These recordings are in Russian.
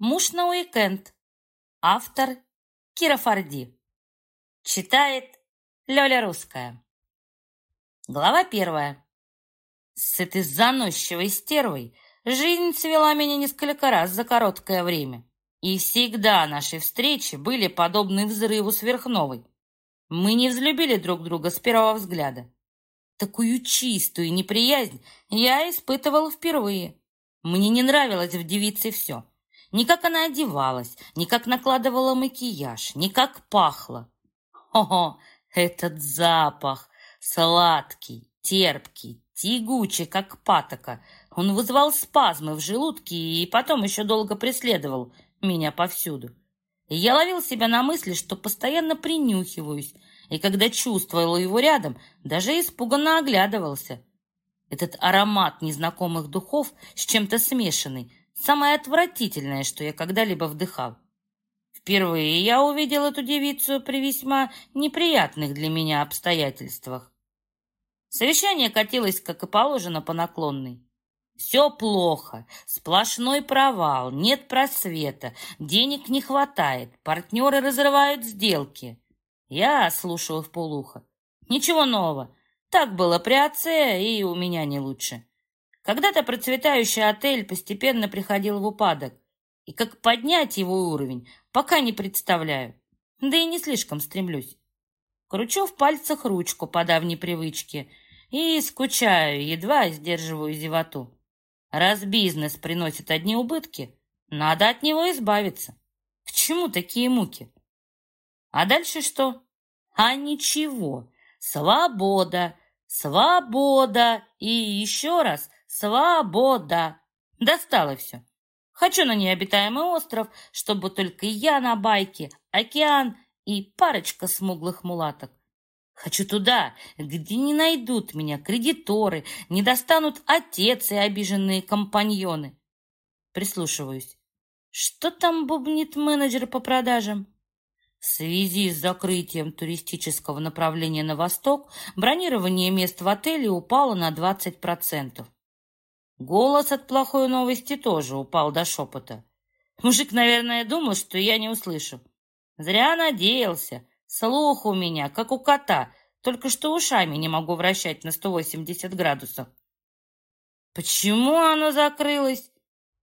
Муж на уикенд. Автор Кира Форди. Читает Лёля Русская. Глава первая. С этой заносчивой стервой жизнь свела меня несколько раз за короткое время. И всегда наши встречи были подобны взрыву сверхновой. Мы не взлюбили друг друга с первого взгляда. Такую чистую неприязнь я испытывал впервые. Мне не нравилось в девице все. Ни как она одевалась, ни как накладывала макияж, ни как пахла. О, этот запах! Сладкий, терпкий, тягучий, как патока. Он вызывал спазмы в желудке и потом еще долго преследовал меня повсюду. И я ловил себя на мысли, что постоянно принюхиваюсь, и когда чувствовал его рядом, даже испуганно оглядывался. Этот аромат незнакомых духов с чем-то смешанный, самое отвратительное, что я когда-либо вдыхал. Впервые я увидел эту девицу при весьма неприятных для меня обстоятельствах. Совещание катилось, как и положено, по наклонной. Все плохо, сплошной провал, нет просвета, денег не хватает, партнеры разрывают сделки. Я слушаю в полухо. Ничего нового. Так было при отце, и у меня не лучше. Когда-то процветающий отель постепенно приходил в упадок. И как поднять его уровень, пока не представляю. Да и не слишком стремлюсь. Кручу в пальцах ручку по давней привычке и скучаю, едва сдерживаю зевоту. Раз бизнес приносит одни убытки, надо от него избавиться. К чему такие муки? А дальше что? А ничего. Свобода, свобода и еще раз свобода. Достало все. Хочу на необитаемый остров, чтобы только я на байке, океан и парочка смуглых мулаток. Хочу туда, где не найдут меня кредиторы, не достанут отец и обиженные компаньоны. Прислушиваюсь. Что там бубнит менеджер по продажам? В связи с закрытием туристического направления на восток бронирование мест в отеле упало на 20%. Голос от плохой новости тоже упал до шепота. Мужик, наверное, думал, что я не услышу. Зря надеялся. Слух у меня, как у кота, только что ушами не могу вращать на 180 градусов. Почему оно закрылось?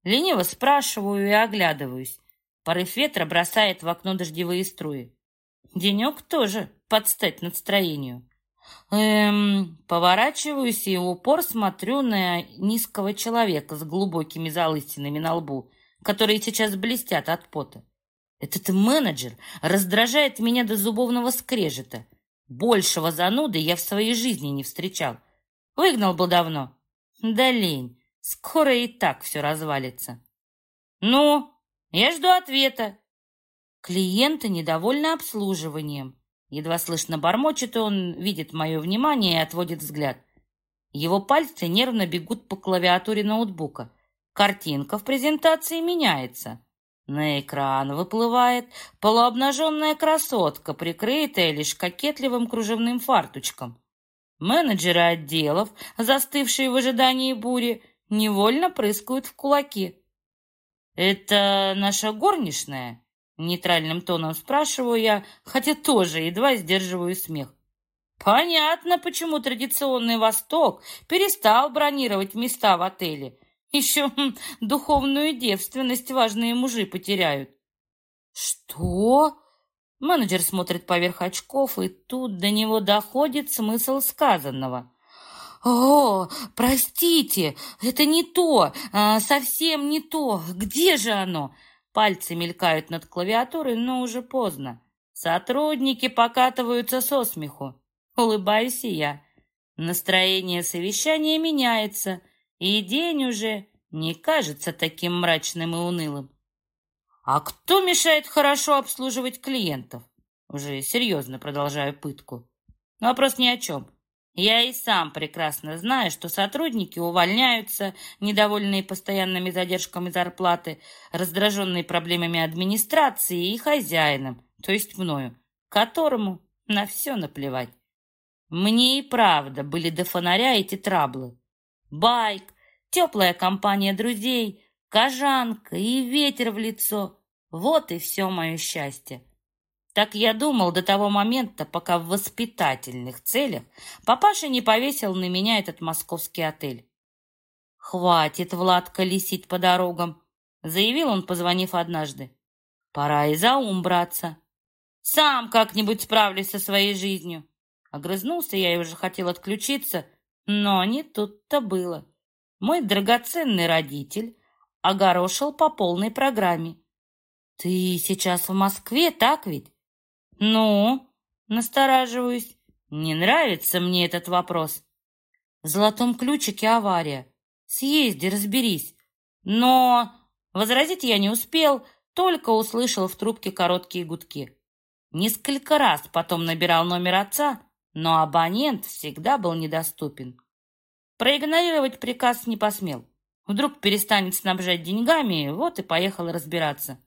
Лениво спрашиваю и оглядываюсь. Порыв ветра бросает в окно дождевые струи. Денек тоже подстать настроению. Эм, поворачиваюсь и в упор смотрю на низкого человека с глубокими залысинами на лбу, которые сейчас блестят от пота. Этот менеджер раздражает меня до зубовного скрежета. Большего зануды я в своей жизни не встречал. Выгнал бы давно. Да лень, скоро и так все развалится. Ну, я жду ответа. Клиенты недовольны обслуживанием. Едва слышно бормочет он, видит мое внимание и отводит взгляд. Его пальцы нервно бегут по клавиатуре ноутбука. Картинка в презентации меняется. На экран выплывает полуобнаженная красотка, прикрытая лишь кокетливым кружевным фарточком. Менеджеры отделов, застывшие в ожидании бури, невольно прыскают в кулаки. «Это наша горничная?» Нейтральным тоном спрашиваю я, хотя тоже едва сдерживаю смех. Понятно, почему традиционный Восток перестал бронировать места в отеле. Еще хм, духовную девственность важные мужи потеряют. Что? Менеджер смотрит поверх очков, и тут до него доходит смысл сказанного. «О, простите, это не то, а, совсем не то. Где же оно?» Пальцы мелькают над клавиатурой, но уже поздно. Сотрудники покатываются со смеху. Улыбаюсь и я. Настроение совещания меняется, и день уже не кажется таким мрачным и унылым. А кто мешает хорошо обслуживать клиентов? Уже серьезно продолжаю пытку. Вопрос ни о чем. Я и сам прекрасно знаю, что сотрудники увольняются, недовольные постоянными задержками зарплаты, раздраженные проблемами администрации и хозяином, то есть мною, которому на все наплевать. Мне и правда были до фонаря эти траблы. Байк, теплая компания друзей, кожанка и ветер в лицо. Вот и все мое счастье. Так я думал до того момента, пока в воспитательных целях папаша не повесил на меня этот московский отель. «Хватит, Влад, колесить по дорогам», — заявил он, позвонив однажды. «Пора и за ум браться. Сам как-нибудь справлюсь со своей жизнью». Огрызнулся я и уже хотел отключиться, но не тут-то было. Мой драгоценный родитель огорошил по полной программе. «Ты сейчас в Москве, так ведь?» «Ну?» — настораживаюсь. «Не нравится мне этот вопрос». «В золотом ключике авария. Съезди, разберись». Но возразить я не успел, только услышал в трубке короткие гудки. Несколько раз потом набирал номер отца, но абонент всегда был недоступен. Проигнорировать приказ не посмел. Вдруг перестанет снабжать деньгами, вот и поехал разбираться.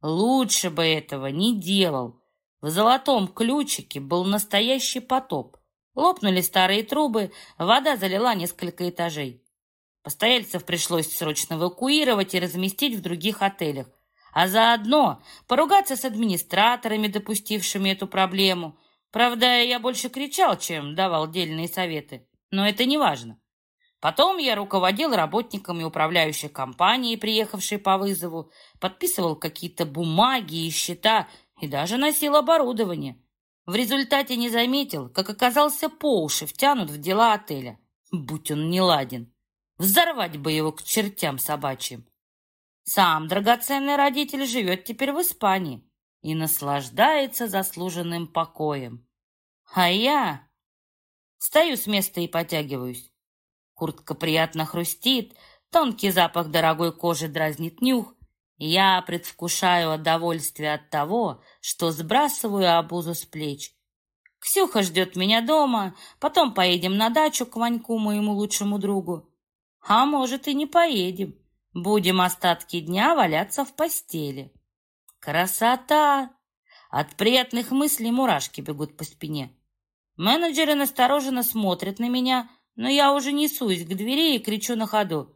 Лучше бы этого не делал. В золотом ключике был настоящий потоп. Лопнули старые трубы, вода залила несколько этажей. Постояльцев пришлось срочно эвакуировать и разместить в других отелях, а заодно поругаться с администраторами, допустившими эту проблему. Правда, я больше кричал, чем давал дельные советы, но это не важно. Потом я руководил работниками управляющей компании, приехавшей по вызову, подписывал какие-то бумаги и счета и даже носил оборудование. В результате не заметил, как оказался по уши втянут в дела отеля. Будь он неладен. Взорвать бы его к чертям собачьим. Сам драгоценный родитель живет теперь в Испании и наслаждается заслуженным покоем. А я стою с места и потягиваюсь. Куртка приятно хрустит, тонкий запах дорогой кожи дразнит нюх. Я предвкушаю удовольствие от того, что сбрасываю обузу с плеч. Ксюха ждет меня дома, потом поедем на дачу к Ваньку, моему лучшему другу. А может, и не поедем. Будем остатки дня валяться в постели. Красота! От приятных мыслей мурашки бегут по спине. Менеджеры настороженно смотрят на меня, но я уже несусь к двери и кричу на ходу.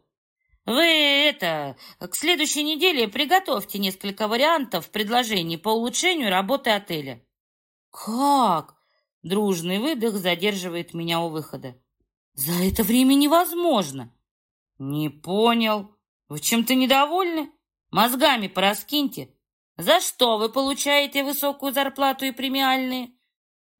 «Вы это, к следующей неделе приготовьте несколько вариантов предложений по улучшению работы отеля». «Как?» — дружный выдох задерживает меня у выхода. «За это время невозможно». «Не понял. Вы чем-то недовольны? Мозгами пораскиньте. За что вы получаете высокую зарплату и премиальные?»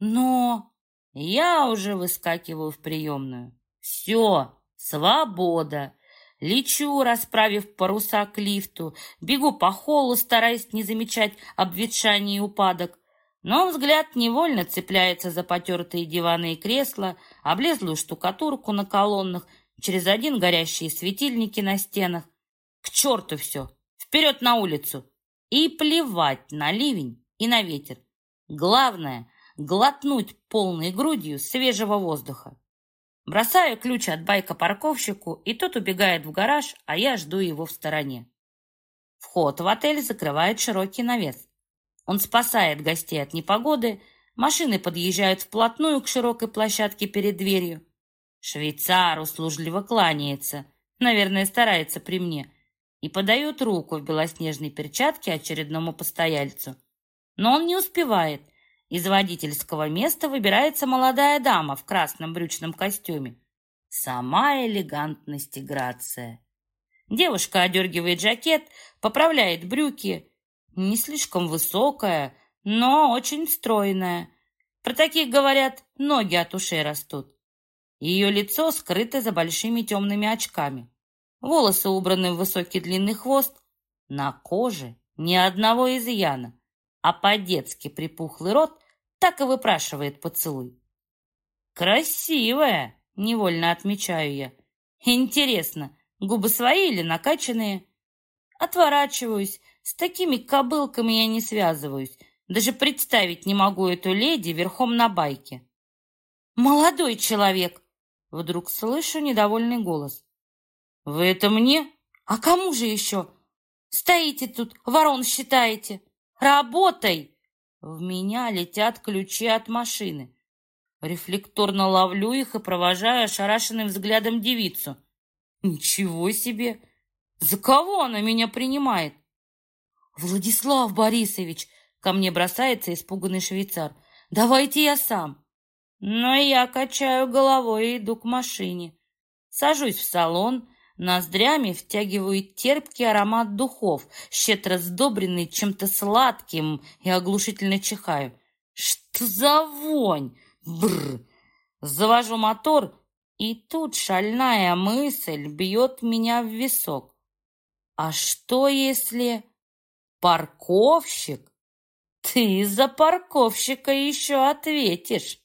«Но...» Я уже выскакиваю в приемную. Все, свобода. Лечу, расправив паруса к лифту, бегу по холлу, стараясь не замечать обветшаний и упадок. Но взгляд невольно цепляется за потертые диваны и кресла, облезлую штукатурку на колоннах, через один горящие светильники на стенах. К черту все! Вперед на улицу! И плевать на ливень и на ветер. Главное глотнуть полной грудью свежего воздуха. Бросаю ключ от байка парковщику, и тот убегает в гараж, а я жду его в стороне. Вход в отель закрывает широкий навес. Он спасает гостей от непогоды, машины подъезжают вплотную к широкой площадке перед дверью. Швейцар услужливо кланяется, наверное, старается при мне, и подает руку в белоснежной перчатке очередному постояльцу. Но он не успевает, из водительского места выбирается молодая дама в красном брючном костюме. Сама элегантность и грация. Девушка одергивает жакет, поправляет брюки. Не слишком высокая, но очень стройная. Про таких говорят, ноги от ушей растут. Ее лицо скрыто за большими темными очками. Волосы убраны в высокий длинный хвост. На коже ни одного изъяна, а по-детски припухлый рот так и выпрашивает поцелуй. «Красивая!» — невольно отмечаю я. «Интересно, губы свои или накачанные?» Отворачиваюсь. С такими кобылками я не связываюсь. Даже представить не могу эту леди верхом на байке. «Молодой человек!» Вдруг слышу недовольный голос. «Вы это мне? А кому же еще? Стоите тут, ворон считаете? Работай!» В меня летят ключи от машины. Рефлекторно ловлю их и провожаю ошарашенным взглядом девицу. Ничего себе! За кого она меня принимает? Владислав Борисович, ко мне бросается испуганный швейцар. Давайте я сам. Но я качаю головой и иду к машине. Сажусь в салон, ноздрями втягиваю терпкий аромат духов, щедро сдобренный чем-то сладким и оглушительно чихаю. Что за вонь? Бррр! Завожу мотор, и тут шальная мысль бьет меня в висок. А что если парковщик? Ты за парковщика еще ответишь.